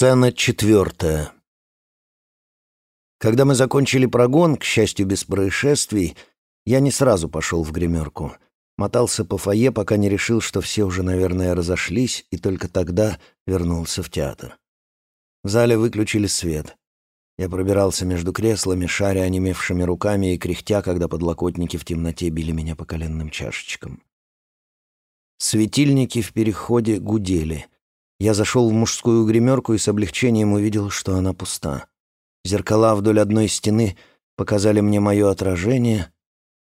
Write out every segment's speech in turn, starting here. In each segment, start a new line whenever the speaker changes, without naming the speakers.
Сцена четвертая. Когда мы закончили прогон, к счастью, без происшествий, я не сразу пошел в гримерку. Мотался по фойе, пока не решил, что все уже, наверное, разошлись, и только тогда вернулся в театр. В зале выключили свет. Я пробирался между креслами, шаря онемевшими руками и кряхтя, когда подлокотники в темноте били меня по коленным чашечкам. Светильники в переходе гудели. Я зашел в мужскую гримерку и с облегчением увидел, что она пуста. Зеркала вдоль одной стены показали мне мое отражение,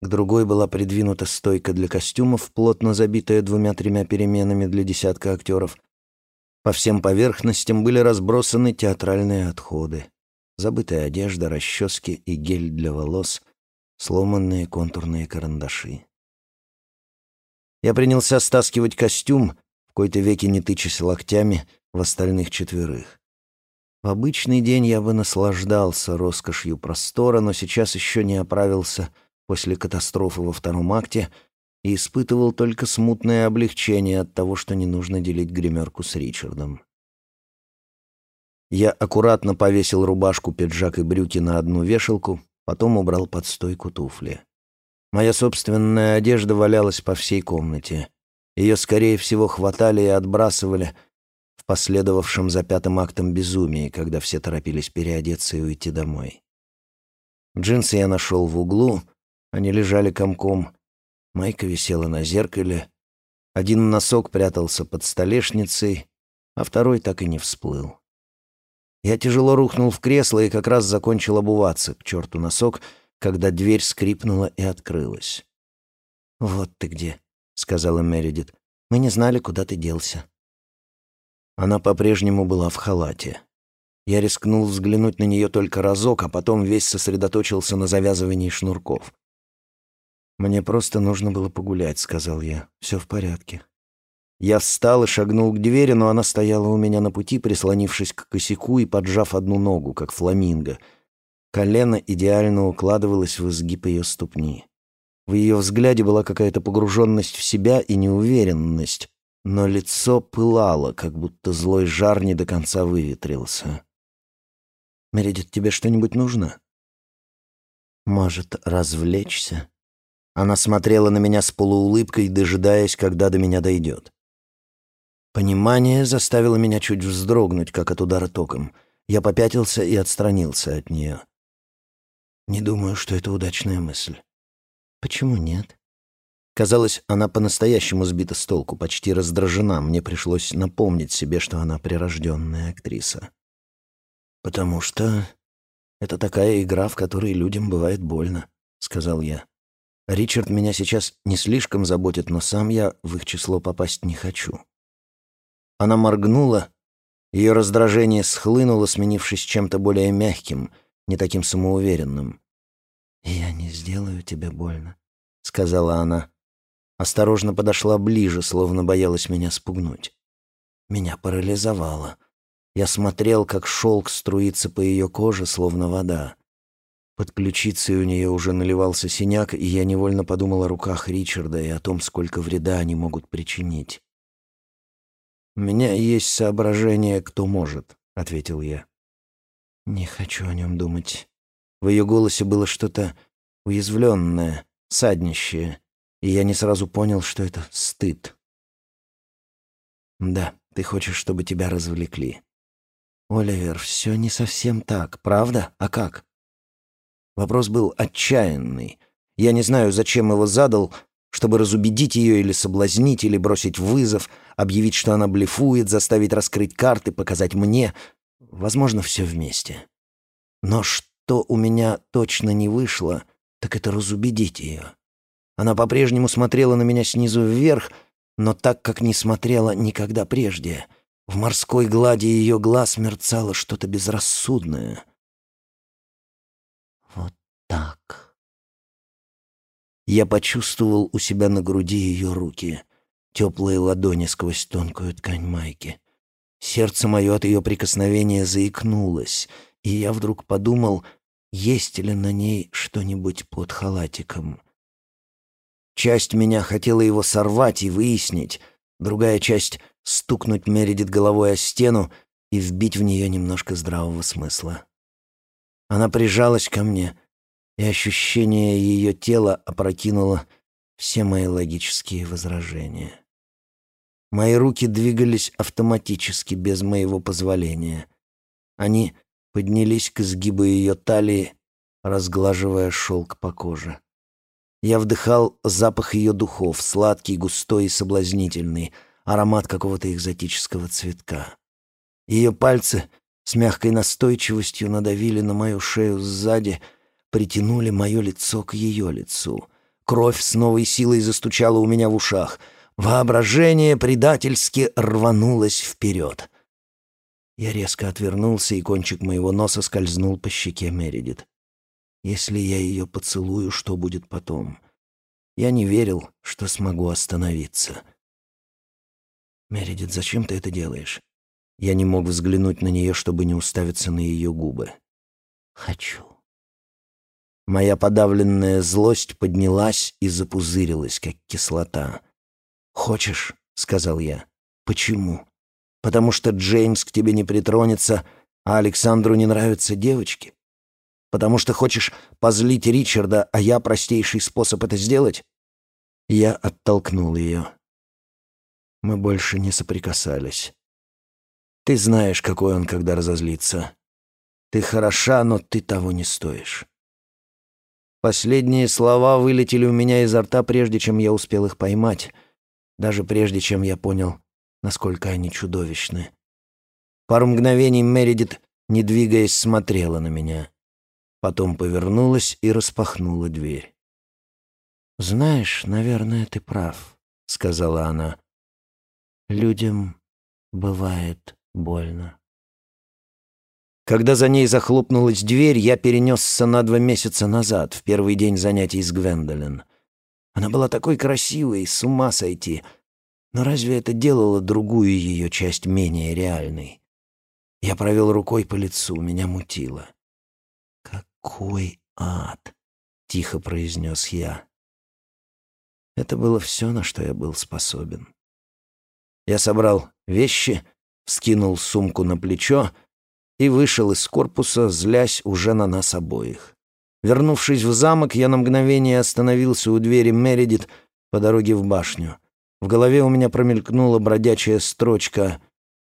к другой была придвинута стойка для костюмов, плотно забитая двумя-тремя переменами для десятка актеров. По всем поверхностям были разбросаны театральные отходы. Забытая одежда, расчески и гель для волос, сломанные контурные карандаши. Я принялся стаскивать костюм, кои-то веки не тычась локтями в остальных четверых. В обычный день я бы наслаждался роскошью простора, но сейчас еще не оправился после катастрофы во втором акте и испытывал только смутное облегчение от того, что не нужно делить гримерку с Ричардом. Я аккуратно повесил рубашку, пиджак и брюки на одну вешалку, потом убрал под стойку туфли. Моя собственная одежда валялась по всей комнате. Ее, скорее всего, хватали и отбрасывали в последовавшем за пятым актом безумии, когда все торопились переодеться и уйти домой. Джинсы я нашел в углу, они лежали комком. Майка висела на зеркале. Один носок прятался под столешницей, а второй так и не всплыл. Я тяжело рухнул в кресло и как раз закончил обуваться, к черту носок — когда дверь скрипнула и открылась. «Вот ты где», — сказала Мередит. «Мы не знали, куда ты делся». Она по-прежнему была в халате. Я рискнул взглянуть на нее только разок, а потом весь сосредоточился на завязывании шнурков. «Мне просто нужно было погулять», — сказал я. «Все в порядке». Я встал и шагнул к двери, но она стояла у меня на пути, прислонившись к косяку и поджав одну ногу, как фламинго — Колено идеально укладывалось в изгиб ее ступни. В ее взгляде была какая-то погруженность в себя и неуверенность, но лицо пылало, как будто злой жар не до конца выветрился. «Мередит, тебе что-нибудь нужно?» «Может, развлечься?» Она смотрела на меня с полуулыбкой, дожидаясь, когда до меня дойдет. Понимание заставило меня чуть вздрогнуть, как от удара током. Я попятился и отстранился от нее. Не думаю, что это удачная мысль. Почему нет? Казалось, она по-настоящему сбита с толку, почти раздражена. Мне пришлось напомнить себе, что она прирожденная актриса. «Потому что это такая игра, в которой людям бывает больно», — сказал я. «Ричард меня сейчас не слишком заботит, но сам я в их число попасть не хочу». Она моргнула, ее раздражение схлынуло, сменившись чем-то более мягким — не таким самоуверенным. «Я не сделаю тебе больно», — сказала она. Осторожно подошла ближе, словно боялась меня спугнуть. Меня парализовало. Я смотрел, как шелк струится по ее коже, словно вода. Под ключицей у нее уже наливался синяк, и я невольно подумал о руках Ричарда и о том, сколько вреда они могут причинить. «У меня есть соображение, кто может», — ответил я. «Не хочу о нем думать». В ее голосе было что-то уязвленное, саднищее, и я не сразу понял, что это стыд. «Да, ты хочешь, чтобы тебя развлекли». «Оливер, все не совсем так, правда? А как?» Вопрос был отчаянный. Я не знаю, зачем его задал, чтобы разубедить ее или соблазнить, или бросить вызов, объявить, что она блефует, заставить раскрыть карты, показать мне — Возможно, все вместе. Но что у меня точно не вышло, так это разубедить ее. Она по-прежнему смотрела на меня снизу вверх, но так, как не смотрела никогда прежде. В морской глади ее глаз мерцало что-то безрассудное. Вот так. Я почувствовал у себя на груди ее руки, теплые ладони сквозь тонкую ткань майки. Сердце мое от ее прикосновения заикнулось, и я вдруг подумал, есть ли на ней что-нибудь под халатиком. Часть меня хотела его сорвать и выяснить, другая часть — стукнуть Мередит головой о стену и вбить в нее немножко здравого смысла. Она прижалась ко мне, и ощущение ее тела опрокинуло все мои логические возражения. Мои руки двигались автоматически, без моего позволения. Они поднялись к изгибу ее талии, разглаживая шелк по коже. Я вдыхал запах ее духов, сладкий, густой и соблазнительный, аромат какого-то экзотического цветка. Ее пальцы с мягкой настойчивостью надавили на мою шею сзади, притянули мое лицо к ее лицу. Кровь с новой силой застучала у меня в ушах. Воображение предательски рванулось вперед. Я резко отвернулся, и кончик моего носа скользнул по щеке Мередит. Если я ее поцелую, что будет потом? Я не верил, что смогу остановиться. «Мередит, зачем ты это делаешь?» Я не мог взглянуть на нее, чтобы не уставиться на ее губы. «Хочу». Моя подавленная злость поднялась и запузырилась, как кислота. «Хочешь?» — сказал я. «Почему?» «Потому что Джеймс к тебе не притронется, а Александру не нравятся девочки? Потому что хочешь позлить Ричарда, а я простейший способ это сделать?» Я оттолкнул ее. Мы больше не соприкасались. Ты знаешь, какой он, когда разозлится. Ты хороша, но ты того не стоишь. Последние слова вылетели у меня изо рта, прежде чем я успел их поймать, даже прежде чем я понял, насколько они чудовищны. Пару мгновений Мередит, не двигаясь, смотрела на меня. Потом повернулась и распахнула дверь. «Знаешь, наверное, ты прав», — сказала она. «Людям бывает больно». Когда за ней захлопнулась дверь, я перенесся на два месяца назад, в первый день занятий с Гвендолин. Она была такой красивой, с ума сойти. Но разве это делало другую ее часть менее реальной? Я провел рукой по лицу, меня мутило. «Какой ад!» — тихо произнес я. Это было все, на что я был способен. Я собрал вещи, скинул сумку на плечо и вышел из корпуса, злясь уже на нас обоих. Вернувшись в замок, я на мгновение остановился у двери Мередит по дороге в башню. В голове у меня промелькнула бродячая строчка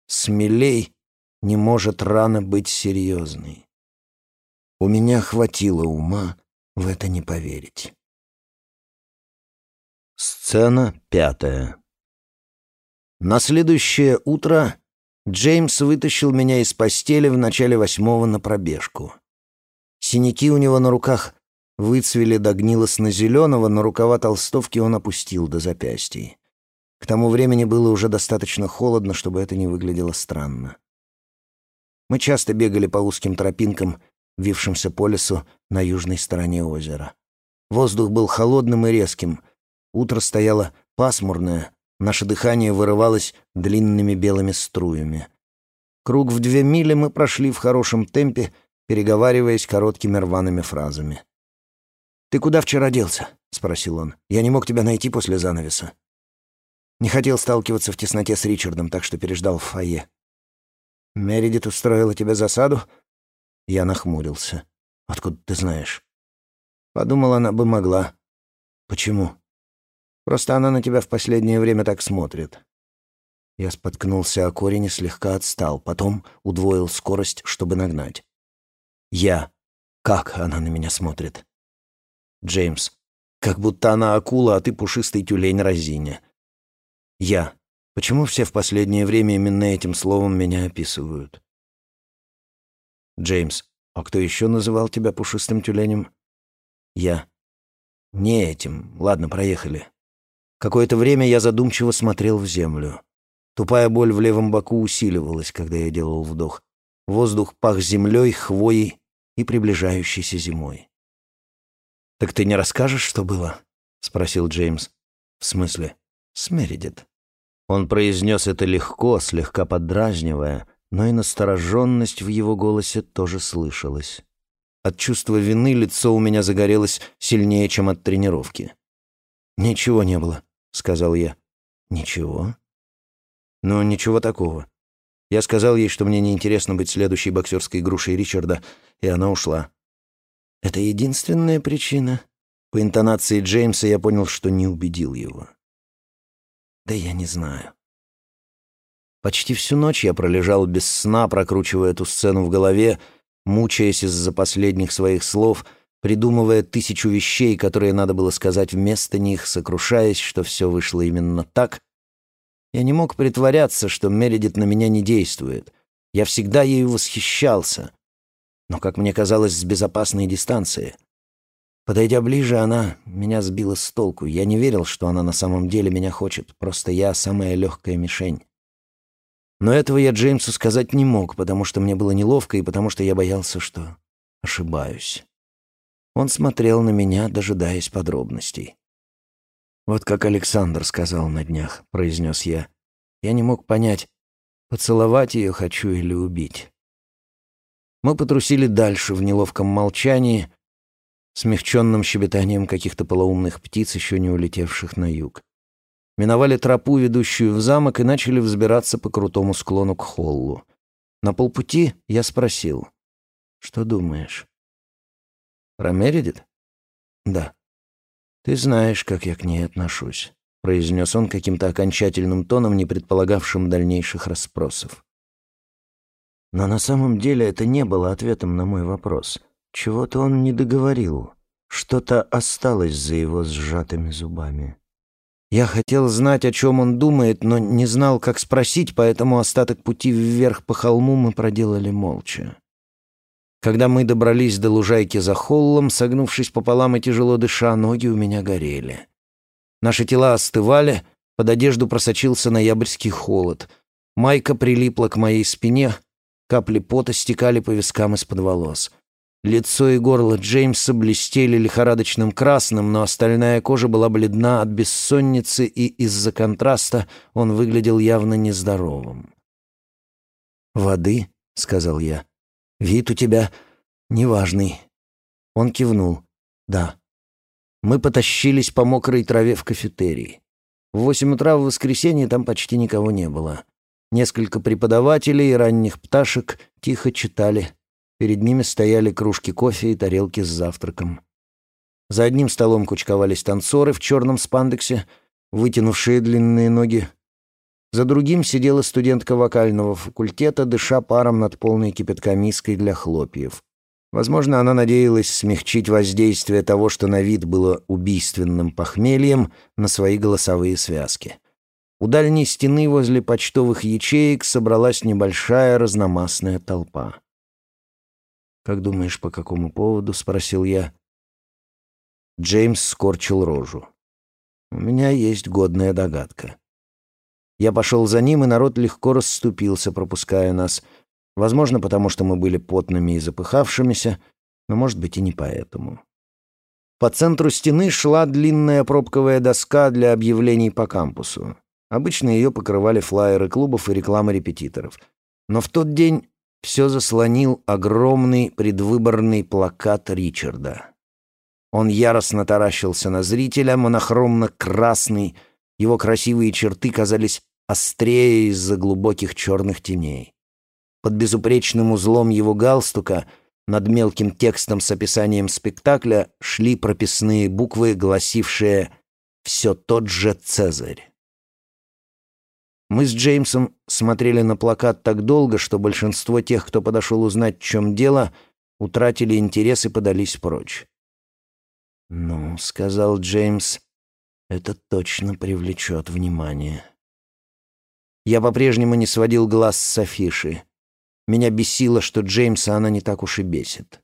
«Смелей не может рано быть серьезной». У меня хватило ума в это не поверить. Сцена пятая. На следующее утро Джеймс вытащил меня из постели в начале восьмого на пробежку. Синяки у него на руках выцвели до гнилостно-зеленого, но рукава толстовки он опустил до запястья. К тому времени было уже достаточно холодно, чтобы это не выглядело странно. Мы часто бегали по узким тропинкам вившимся по лесу на южной стороне озера. Воздух был холодным и резким. Утро стояло пасмурное, наше дыхание вырывалось длинными белыми струями. Круг в две мили мы прошли в хорошем темпе, переговариваясь короткими рваными фразами. «Ты куда вчера делся?» — спросил он. «Я не мог тебя найти после занавеса». Не хотел сталкиваться в тесноте с Ричардом, так что переждал в фойе. «Мередит устроила тебе засаду?» Я нахмурился. «Откуда ты знаешь?» Подумал, она бы могла. «Почему?» «Просто она на тебя в последнее время так смотрит». Я споткнулся о корень и слегка отстал, потом удвоил скорость, чтобы нагнать. «Я. Как она на меня смотрит?» «Джеймс. Как будто она акула, а ты пушистый тюлень разиня». «Я. Почему все в последнее время именно этим словом меня описывают?» Джеймс. А кто еще называл тебя пушистым тюленем? Я. Не этим. Ладно, проехали. Какое-то время я задумчиво смотрел в землю. Тупая боль в левом боку усиливалась, когда я делал вдох. Воздух пах землей, хвоей и приближающейся зимой. «Так ты не расскажешь, что было?» — спросил Джеймс. «В смысле?» «Смеридит». Он произнес это легко, слегка поддразнивая, но и настороженность в его голосе тоже слышалась. От чувства вины лицо у меня загорелось сильнее, чем от тренировки. «Ничего не было», — сказал я. «Ничего?» «Ну, ничего такого. Я сказал ей, что мне неинтересно быть следующей боксерской грушей Ричарда, и она ушла. Это единственная причина. По интонации Джеймса я понял, что не убедил его. Да я не знаю. Почти всю ночь я пролежал без сна, прокручивая эту сцену в голове, мучаясь из-за последних своих слов, придумывая тысячу вещей, которые надо было сказать вместо них, сокрушаясь, что все вышло именно так. Я не мог притворяться, что Мередит на меня не действует. Я всегда ею восхищался, но, как мне казалось, с безопасной дистанции. Подойдя ближе, она меня сбила с толку. Я не верил, что она на самом деле меня хочет, просто я самая легкая мишень. Но этого я Джеймсу сказать не мог, потому что мне было неловко и потому что я боялся, что ошибаюсь. Он смотрел на меня, дожидаясь подробностей. «Вот как Александр сказал на днях», — произнес я. Я не мог понять, поцеловать ее хочу или убить. Мы потрусили дальше в неловком молчании, смягченным щебетанием каких-то полоумных птиц, еще не улетевших на юг миновали тропу, ведущую в замок, и начали взбираться по крутому склону к холлу. На полпути я спросил, «Что думаешь?» «Про Мередит?» «Да». «Ты знаешь, как я к ней отношусь», — произнес он каким-то окончательным тоном, не предполагавшим дальнейших расспросов. Но на самом деле это не было ответом на мой вопрос. Чего-то он не договорил. Что-то осталось за его сжатыми зубами. Я хотел знать, о чем он думает, но не знал, как спросить, поэтому остаток пути вверх по холму мы проделали молча. Когда мы добрались до лужайки за холлом, согнувшись пополам и тяжело дыша, ноги у меня горели. Наши тела остывали, под одежду просочился ноябрьский холод. Майка прилипла к моей спине, капли пота стекали по вискам из-под волос. Лицо и горло Джеймса блестели лихорадочным красным, но остальная кожа была бледна от бессонницы, и из-за контраста он выглядел явно нездоровым. «Воды?» — сказал я. «Вид у тебя неважный». Он кивнул. «Да». Мы потащились по мокрой траве в кафетерий. В восемь утра в воскресенье там почти никого не было. Несколько преподавателей и ранних пташек тихо читали Перед ними стояли кружки кофе и тарелки с завтраком. За одним столом кучковались танцоры в черном спандексе, вытянувшие длинные ноги. За другим сидела студентка вокального факультета, дыша паром над полной кипятка миской для хлопьев. Возможно, она надеялась смягчить воздействие того, что на вид было убийственным похмельем, на свои голосовые связки. У дальней стены возле почтовых ячеек собралась небольшая разномастная толпа. «Как думаешь, по какому поводу?» — спросил я. Джеймс скорчил рожу. «У меня есть годная догадка». Я пошел за ним, и народ легко расступился, пропуская нас. Возможно, потому что мы были потными и запыхавшимися, но, может быть, и не поэтому. По центру стены шла длинная пробковая доска для объявлений по кампусу. Обычно ее покрывали флаеры клубов и реклама репетиторов. Но в тот день все заслонил огромный предвыборный плакат Ричарда. Он яростно таращился на зрителя, монохромно-красный, его красивые черты казались острее из-за глубоких черных теней. Под безупречным узлом его галстука над мелким текстом с описанием спектакля шли прописные буквы, гласившие «Все тот же Цезарь». Мы с Джеймсом смотрели на плакат так долго, что большинство тех, кто подошел узнать, в чем дело, утратили интерес и подались прочь. «Ну», — сказал Джеймс, — «это точно привлечет внимание». Я по-прежнему не сводил глаз с афиши. Меня бесило, что Джеймса она не так уж и бесит.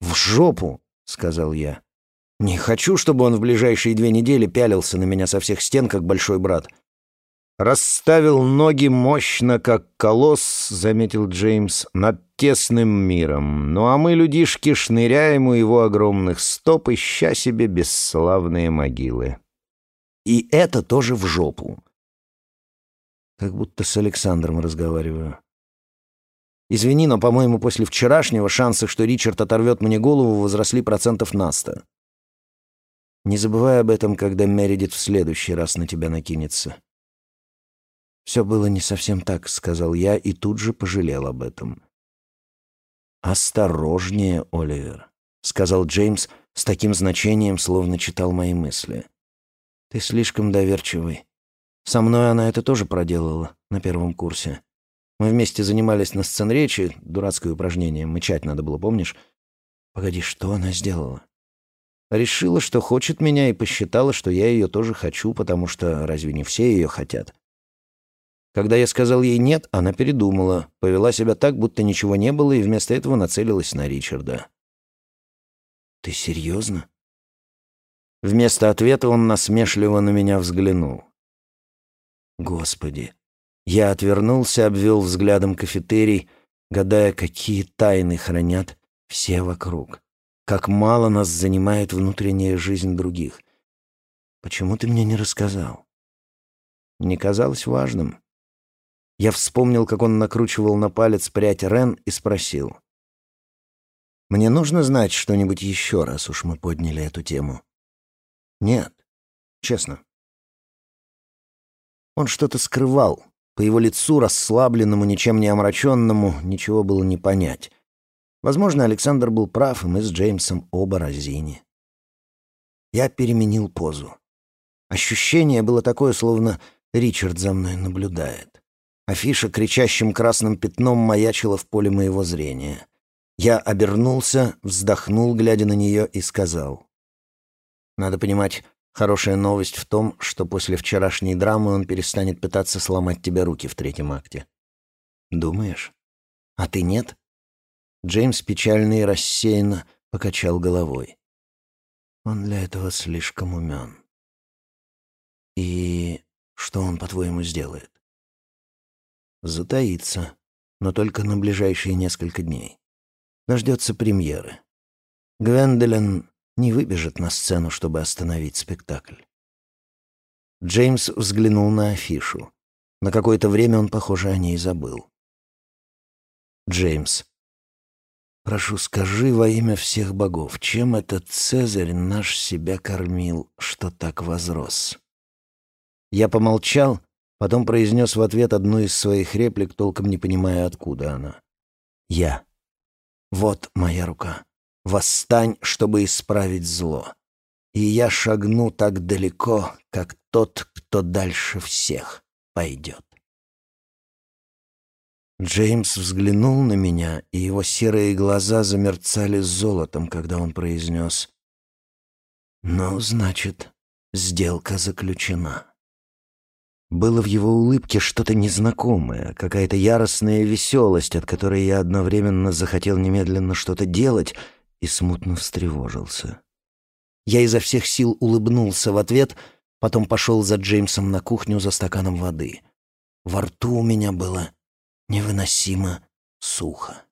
«В жопу!» — сказал я. «Не хочу, чтобы он в ближайшие две недели пялился на меня со всех стен, как большой брат расставил ноги мощно, как колосс, заметил Джеймс, над тесным миром. Ну а мы, людишки, шныряем у его огромных стоп, ища себе бесславные могилы. И это тоже в жопу. Как будто с Александром разговариваю. Извини, но, по-моему, после вчерашнего шансы, что Ричард оторвет мне голову, возросли процентов на сто. Не забывай об этом, когда Мередит в следующий раз на тебя накинется. «Все было не совсем так», — сказал я и тут же пожалел об этом. «Осторожнее, Оливер», — сказал Джеймс с таким значением, словно читал мои мысли. «Ты слишком доверчивый. Со мной она это тоже проделала на первом курсе. Мы вместе занимались на сценречи, дурацкое упражнение, мычать надо было, помнишь? Погоди, что она сделала? Решила, что хочет меня, и посчитала, что я ее тоже хочу, потому что разве не все ее хотят? Когда я сказал ей «нет», она передумала, повела себя так, будто ничего не было, и вместо этого нацелилась на Ричарда. «Ты серьезно?» Вместо ответа он насмешливо на меня взглянул. «Господи!» Я отвернулся, обвел взглядом кафетерий, гадая, какие тайны хранят все вокруг. Как мало нас занимает внутренняя жизнь других. Почему ты мне не рассказал? Не казалось важным. Я вспомнил, как он накручивал на палец прядь Рен и спросил. «Мне нужно знать что-нибудь еще, раз уж мы подняли эту тему?» «Нет, честно». Он что-то скрывал. По его лицу, расслабленному, ничем не омраченному, ничего было не понять. Возможно, Александр был прав, и мы с Джеймсом оба разини. Я переменил позу. Ощущение было такое, словно Ричард за мной наблюдает. Афиша кричащим красным пятном маячила в поле моего зрения. Я обернулся, вздохнул, глядя на нее, и сказал. «Надо понимать, хорошая новость в том, что после вчерашней драмы он перестанет пытаться сломать тебе руки в третьем акте». «Думаешь? А ты нет?» Джеймс печально и рассеянно покачал головой. Он для этого слишком умен. И что он, по-твоему, сделает? Затаится, но только на ближайшие несколько дней. Дождется премьеры. Гвендолин не выбежит на сцену, чтобы остановить спектакль. Джеймс взглянул на афишу. На какое-то время он, похоже, о ней забыл. Джеймс, Прошу, скажи во имя всех богов, чем этот Цезарь наш себя кормил, что так возрос?» Я помолчал, потом произнес в ответ одну из своих реплик, толком не понимая, откуда она. «Я. Вот моя рука. Восстань, чтобы исправить зло. И я шагну так далеко, как тот, кто дальше всех пойдет». Джеймс взглянул на меня, и его серые глаза замерцали золотом, когда он произнес «Ну, значит, сделка заключена». Было в его улыбке что-то незнакомое, какая-то яростная веселость, от которой я одновременно захотел немедленно что-то делать и смутно встревожился. Я изо всех сил улыбнулся в ответ, потом пошел за Джеймсом на кухню за стаканом воды. Во рту у меня было невыносимо сухо.